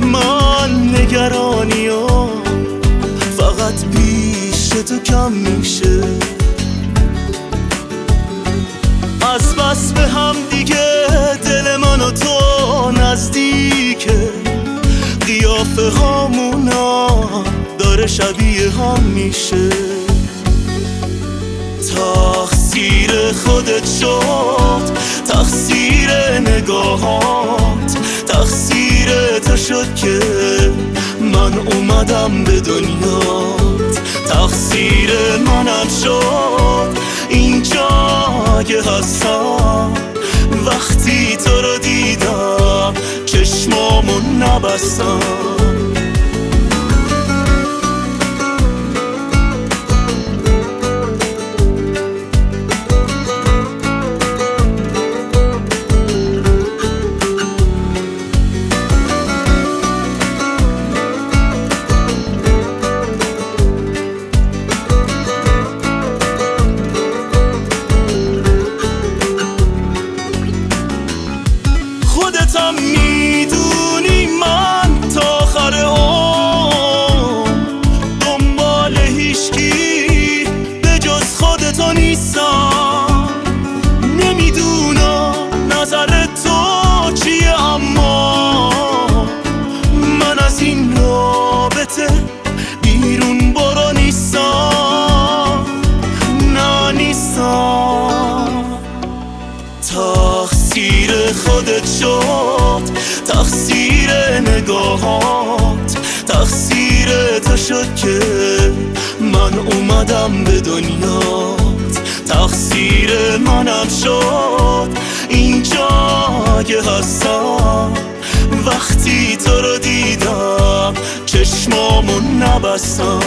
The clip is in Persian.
من نگرانی فقط پیش تو کم میشه. از بس به هم دیگه دل من و تو نزدیکه. قیافه هامونا داره شبیه هم میشه. تقصیر خودت شد تقصیر تو شد که من اومدم به دنیات تقصیر منم شد اینجا که هستم. وقتی تو رو دیدم چشمامو نبستم. این رابطه بیرون برو نیستم نه نیستم خودت شد. تقصیر نگاهات. تقصیر تو شد که من اومدم به دنیات. تقصیر منم شد. اینجا که هستم. چشمامو نبستم.